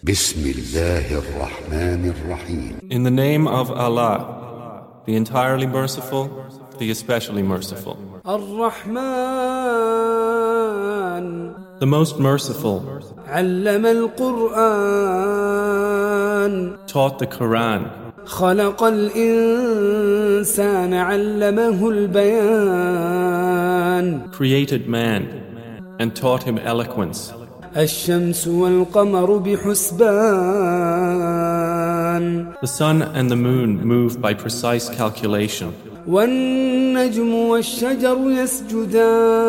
In the name of Allah, the entirely merciful, the especially merciful, الرحمن the most merciful, علم القرآن taught the Quran, خلق الإنسان علمه البيان created man, and taught him eloquence. الشمس والقمر بحسبان The sun and the moon move by precise calculation, والنجم والشجر يسجدان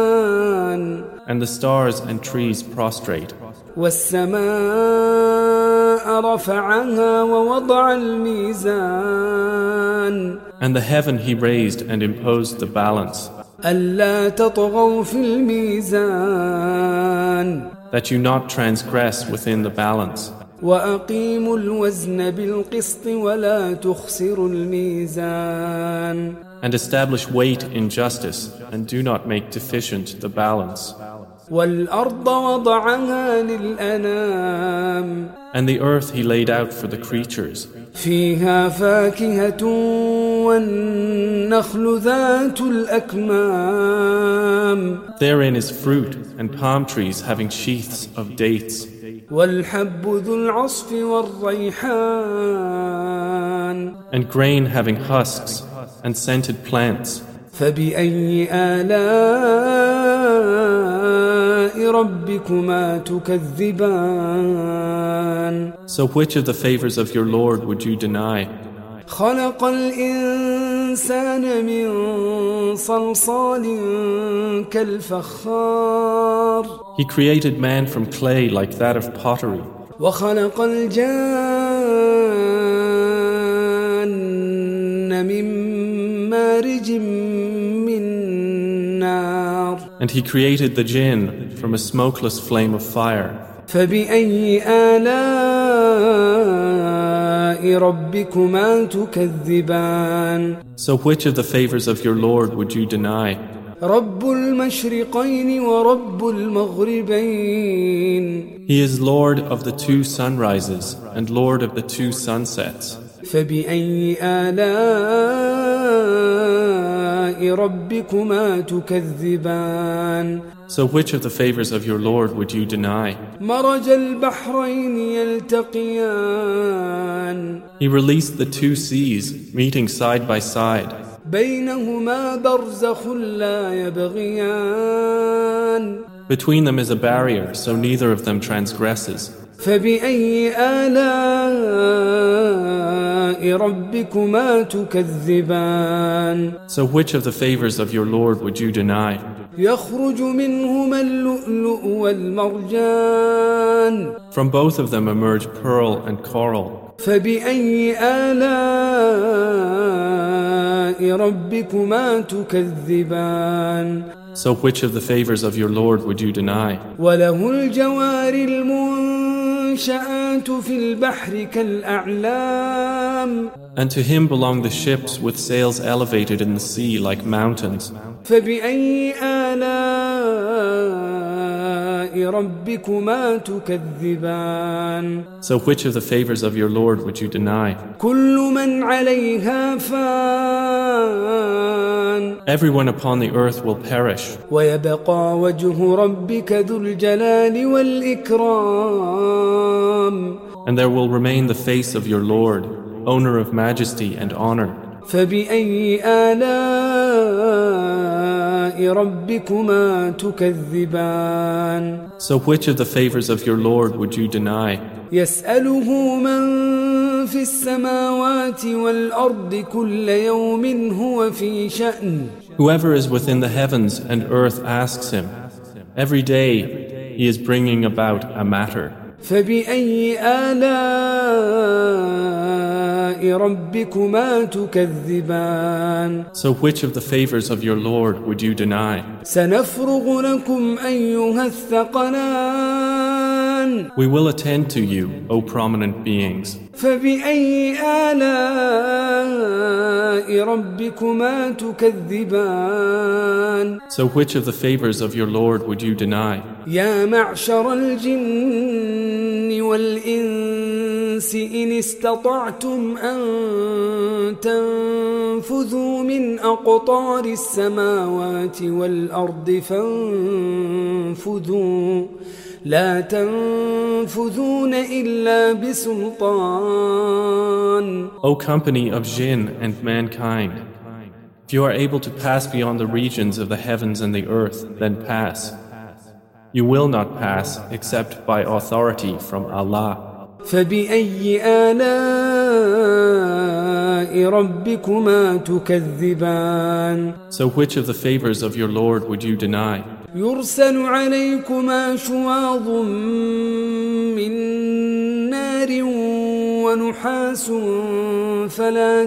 and the stars and trees prostrate. والسماء رفعها ووضع الميزان And the heaven he raised and imposed the balance, ألا تطغوا في الميزان that you not transgress within the balance. وأقيموا الوزن بالقسط ولا تخسروا الميزان And establish weight in justice, and do not make deficient the balance. والأرض وضعها للأنام And the earth he laid out for the creatures. فيها فاكهة والنخل ذات الأكمام Therein is fruit and palm trees having sheaths of dates. والحب ذو العصف والريحان And grain having husks and scented plants. فبأي آلاء So which of the favors of your Lord would you deny? خلق الإنسان من صلصال كالفخار He created man from clay like that of pottery, وخلق الجان من مارج من نار and he created the jinn from a smokeless flame of fire. فبأي آلاء ربكما تكذبان So which of the favors of your Lord would you deny? رب المشرقين ورب المغربين He is Lord of the two sunrises and Lord of the two sunsets. فبأي آلاء ربكما تكذبان So which of the favors of your Lord would you deny? مرج البحرين يلتقيان He released the two seas, meeting side by side. بينهما برزخ لا يبغيان Between them is a barrier, so neither of them transgresses. فبأي آلاء ربكما تكذبان So which of the favors of your Lord would you deny? يخرج منهما اللؤلؤ والمرجان From both of them emerge pearl and coral. فبأي آلاء ربكما تكذبان So which of the favors of your Lord would you deny? وله الجوار المنشآت في البحر كالأعلام and to him belong the ships with sails elevated in the sea like mountains. فبأي آلاء so which of the favors of your Lord would you deny? Everyone upon the earth will perish. And there will remain the face of your Lord, owner of majesty and honor. فبأي آلاء ربكما تكذبان So which of the favors of your Lord would you deny? يسأله من في السماوات والأرض كل يوم هو في شأن Whoever is within the heavens and earth asks him. Every day he is bringing about a matter. فبأي آلاء ربكما تكذبان So which of the favors of your Lord would you deny? سنفرغ لكم أيها الثقلان We will attend to you, O prominent beings. فبأي آلاء ربكما تكذبان So which of the favors of your Lord would you deny? يا معشر الجن والإنس إن استطعتم أن تنفذوا من أقطار السماوات والأرض فانفذوا لا تنفذون إلا بسلطان O company of jinn and mankind, if you are able to pass beyond the regions of the heavens and the earth, then pass. You will not pass except by authority from Allah. فبأي آلاء ربكما تكذبان So which of the favors of your Lord would you deny? يرسل عليكما شواظ من نار ونحاس فلا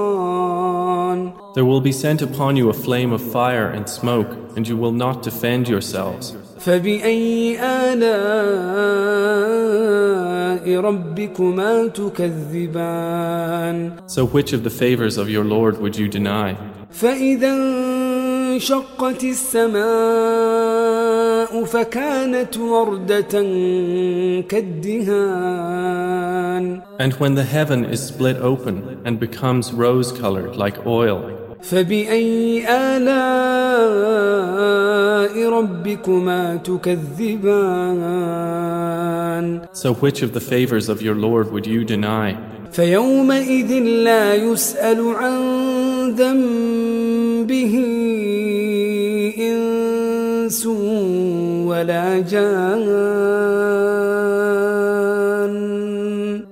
تنتصران There will be sent upon you a flame of fire and smoke, and you will not defend yourselves. فبأي آلاء ربكما تكذبان So which of the favors of your Lord would you deny? فإذا انشقت السماء فكانت وردة كالدهان And when the heaven is split open and becomes rose colored like oil, فبأي آلاء ربكما تكذبان so which of the favors of your Lord would you deny? فيومئذ لا يسأل عن ذنبه إنس ولا جان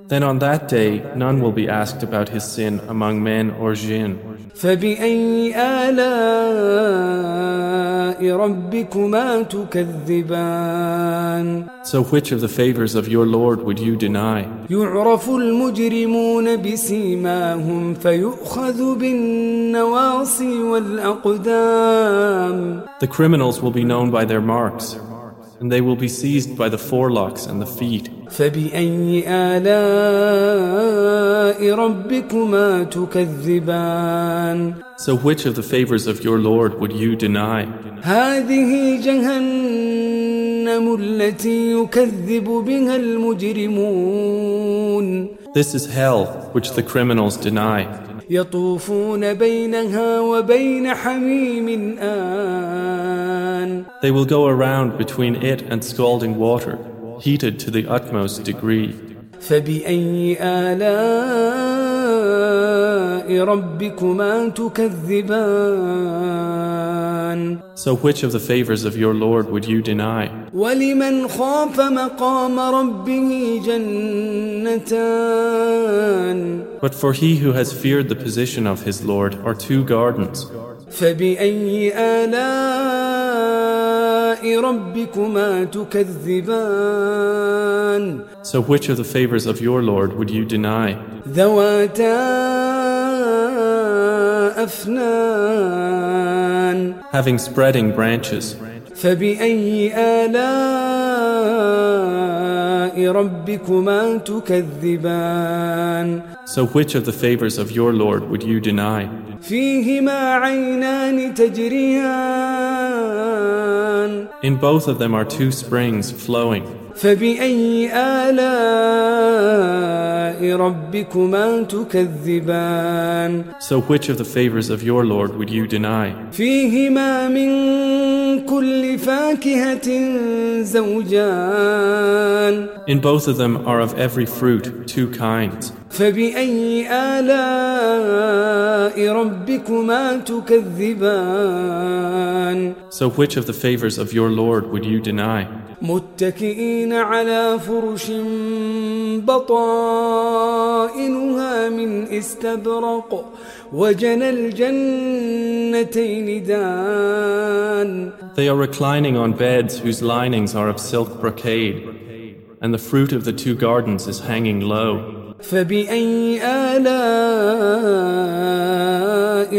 Then on that day, none will be asked about his sin among men or jinn. فبأي آلاء ربكما تكذبان So which of the favors of your Lord would you deny? يعرف المجرمون بسيماهم فيؤخذ بالنواصي والأقدام The criminals will be known by their marks, and they will be seized by the forelocks and the feet. فبأي آلاء ربكما تكذبان So which of the favors of your Lord would you deny? هذه جهنم التي يكذب بها المجرمون This is hell, which the criminals deny. يطوفون بينها وبين حميم آن They will go around between it and scalding water, heated to the utmost degree. فبأي آلاء ربكما تكذبان So which of the favors of your Lord would you deny? ولمن خاف مقام ربه جنتان But for he who has feared the position of his Lord are two gardens. فبأي آلاء ربكما تكذبان So which of the favors of your Lord would you deny? ذواتا أفنان Having spreading branches. فبأي آلاء ربكما تكذبان So which of the favors of your Lord would you deny? فيهما عينان تجريان in both of them are two springs flowing. فبأي آلاء ربكما تكذبان So which of the favors of your Lord would you deny? فيهما من كل فاكهة زوجان In both of them are of every fruit two kinds. فبأي آلاء ربكما تكذبان So which of the favors of your Lord would you deny? متكئين على فرش بطائنها من استبرق وجنى الجنتين دان They are reclining on beds whose linings are of silk brocade, and the fruit of the two gardens is hanging low. فبأي آلاء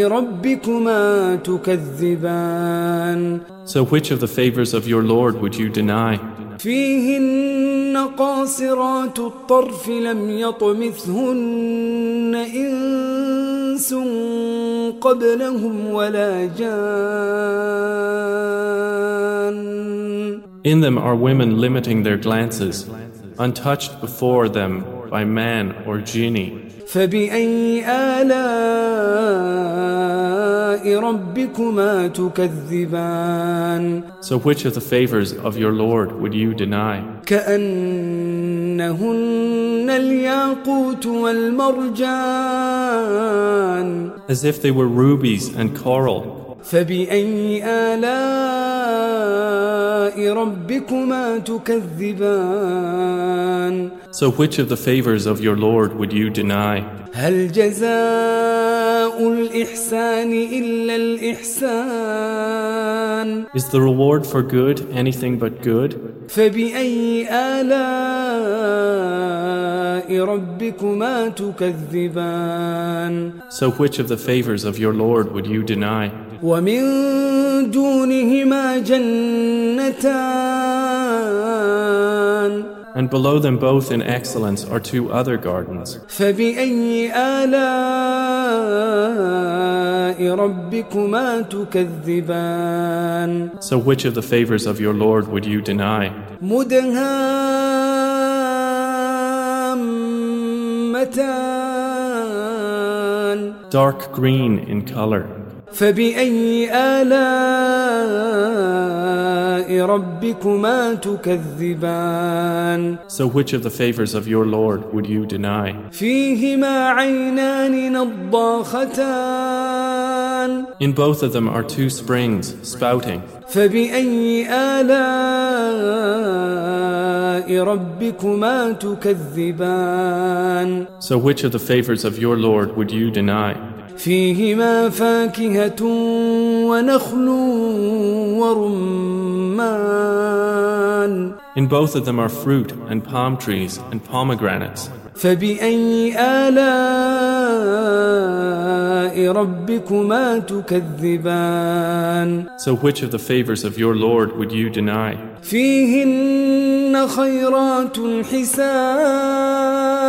ربكما تكذبان So which of the favors of your Lord would you deny? In them are women limiting their glances, untouched before them by man or jinni. So which of the favors of your Lord would you deny? كأنهن الياقوت والمرجان As if they were rubies and coral. فبأي آلاء ربكما تكذبان So which of the favors of your Lord would you deny? هل جزاء الإحسان إلا الإحسان Is the reward for good anything but good? فبأي آلاء ربكما تكذبان So which of the favors of your Lord would you deny? ومن دونهما جنتان and below them both in excellence are two other gardens. So which of the favors of your Lord would you deny? Dark green in color. فبأي آلاء so which of the favors of your Lord would you deny? In both of them are two springs spouting. So which of the favors of your Lord would you deny? فيهما فاكهة ونخل ورمان In both of them are fruit and palm trees and pomegranates. فبأي آلاء ربكما تكذبان So which of the favors of your Lord would you deny? فيهن خيرات حسان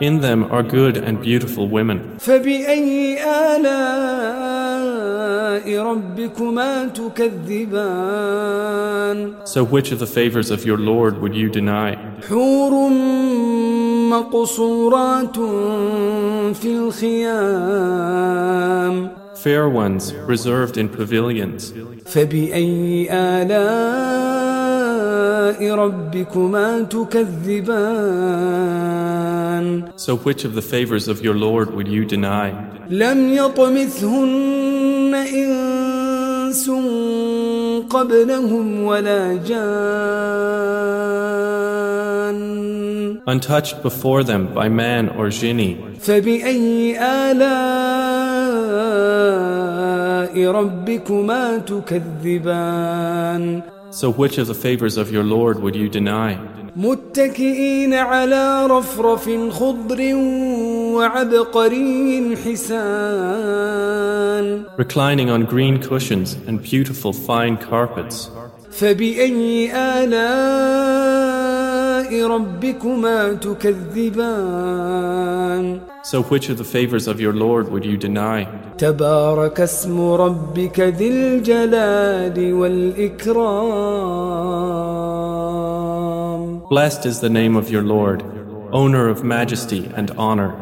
In them are good and beautiful women. فبأي آلاء ربكما تكذبان So which of the favors of your Lord would you deny? حور مقصورات في الخيام Fair ones reserved in pavilions. فبأي آلاء ربكما تكذبان So which of the favors of your Lord would you deny? لم يطمثهن إنس قبلهم ولا جان Untouched before them by man or genie. فبأي آلاء ربكما تكذبان So which of the favors of your Lord would you deny? متكئين على رفرف خضر وعبقري حسان Reclining on green cushions and beautiful fine carpets. فبأي آلاء ربكما تكذبان So which of the favors of your Lord would you deny? تبارك اسم ربك ذي الجلال والإكرام Blessed is the name of your Lord, owner of majesty and honor.